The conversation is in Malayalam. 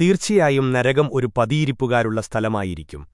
തീർച്ചയായും നരകം ഒരു പതിയിരിപ്പുകാരുള്ള സ്ഥലമായിരിക്കും